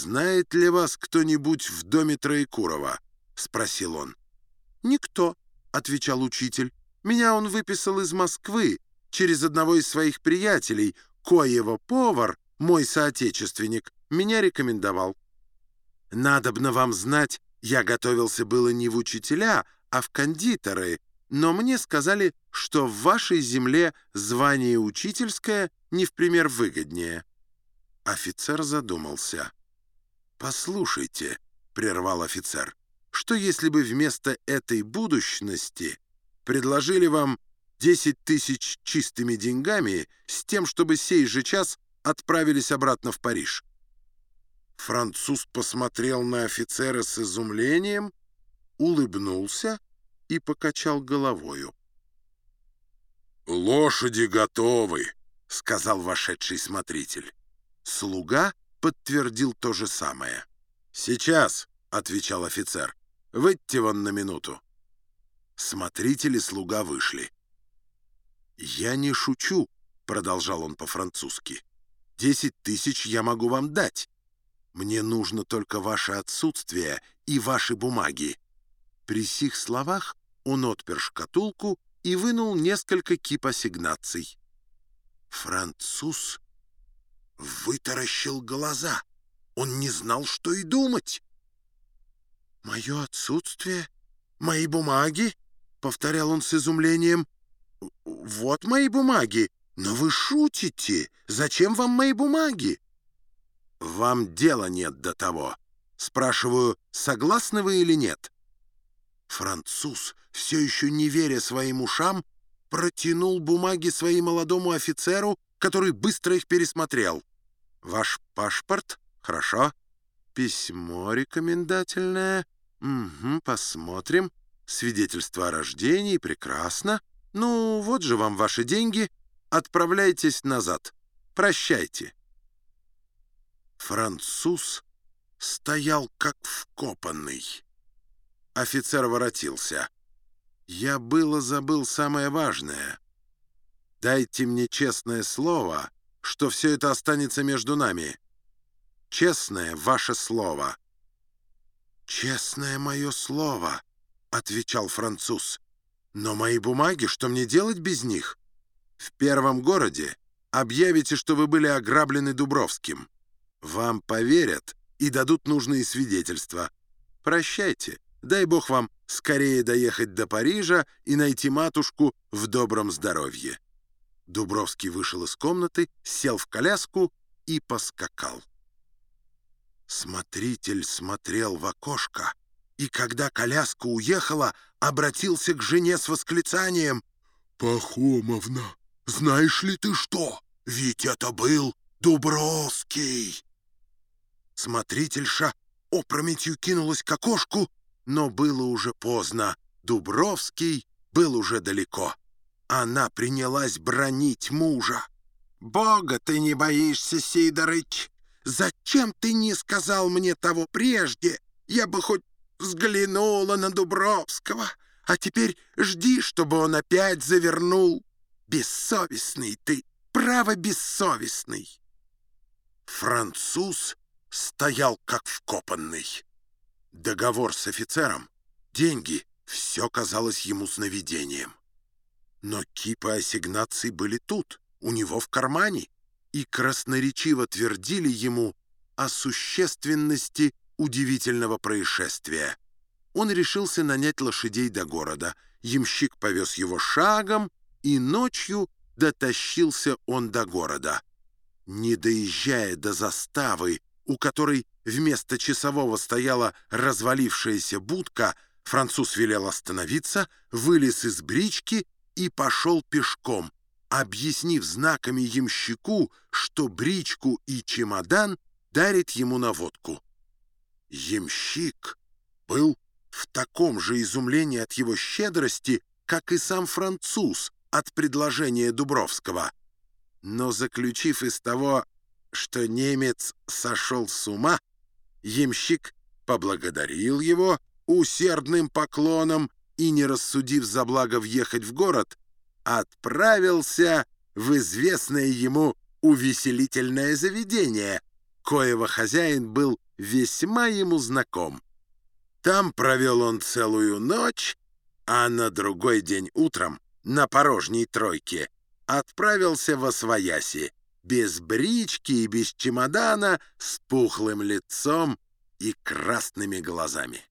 «Знает ли вас кто-нибудь в доме Троекурова?» — спросил он. «Никто», — отвечал учитель. «Меня он выписал из Москвы через одного из своих приятелей, коего повар, мой соотечественник, меня рекомендовал». «Надобно вам знать, я готовился было не в учителя, а в кондитеры, но мне сказали, что в вашей земле звание учительское не в пример выгоднее». Офицер задумался. «Послушайте», — прервал офицер, «что если бы вместо этой будущности предложили вам 10 тысяч чистыми деньгами с тем, чтобы сей же час отправились обратно в Париж?» Француз посмотрел на офицера с изумлением, улыбнулся и покачал головою. «Лошади готовы», — сказал вошедший смотритель. Слуга подтвердил то же самое. «Сейчас», — отвечал офицер, — «выйдьте вон на минуту». Смотрители слуга вышли. «Я не шучу», — продолжал он по-французски. «Десять тысяч я могу вам дать. Мне нужно только ваше отсутствие и ваши бумаги». При сих словах он отпер шкатулку и вынул несколько кип ассигнаций. Француз вытаращил глаза. Он не знал, что и думать. «Мое отсутствие? Мои бумаги?» — повторял он с изумлением. «Вот мои бумаги. Но вы шутите. Зачем вам мои бумаги?» «Вам дела нет до того. Спрашиваю, согласны вы или нет?» Француз, все еще не веря своим ушам, протянул бумаги своему молодому офицеру, который быстро их пересмотрел. Ваш паспорт? Хорошо. Письмо рекомендательное? Угу, посмотрим. Свидетельство о рождении? Прекрасно. Ну, вот же вам ваши деньги. Отправляйтесь назад. Прощайте. Француз стоял как вкопанный. Офицер воротился. «Я было забыл самое важное. Дайте мне честное слово, что все это останется между нами. Честное ваше слово». «Честное мое слово», — отвечал француз. «Но мои бумаги, что мне делать без них? В первом городе объявите, что вы были ограблены Дубровским. Вам поверят и дадут нужные свидетельства. Прощайте, дай бог вам скорее доехать до Парижа и найти матушку в добром здоровье». Дубровский вышел из комнаты, сел в коляску и поскакал. Смотритель смотрел в окошко, и когда коляска уехала, обратился к жене с восклицанием «Пахомовна, знаешь ли ты что? Ведь это был Дубровский!» Смотрительша опрометью кинулась к окошку, но было уже поздно. Дубровский был уже далеко. Она принялась бронить мужа. «Бога ты не боишься, Сидорыч! Зачем ты не сказал мне того прежде? Я бы хоть взглянула на Дубровского, а теперь жди, чтобы он опять завернул. Бессовестный ты, право бессовестный!» Француз стоял как вкопанный. Договор с офицером, деньги — все казалось ему сновидением. Но кипы ассигнаций были тут, у него в кармане, и красноречиво твердили ему о существенности удивительного происшествия. Он решился нанять лошадей до города. Ямщик повез его шагом, и ночью дотащился он до города. Не доезжая до заставы, у которой вместо часового стояла развалившаяся будка, француз велел остановиться, вылез из брички и пошел пешком, объяснив знаками ямщику, что бричку и чемодан дарит ему на водку. Ямщик был в таком же изумлении от его щедрости, как и сам француз от предложения Дубровского. Но заключив из того, что немец сошел с ума, ямщик поблагодарил его усердным поклоном и, не рассудив за благо въехать в город, отправился в известное ему увеселительное заведение, коего хозяин был весьма ему знаком. Там провел он целую ночь, а на другой день утром на порожней тройке отправился во свояси, без брички и без чемодана, с пухлым лицом и красными глазами.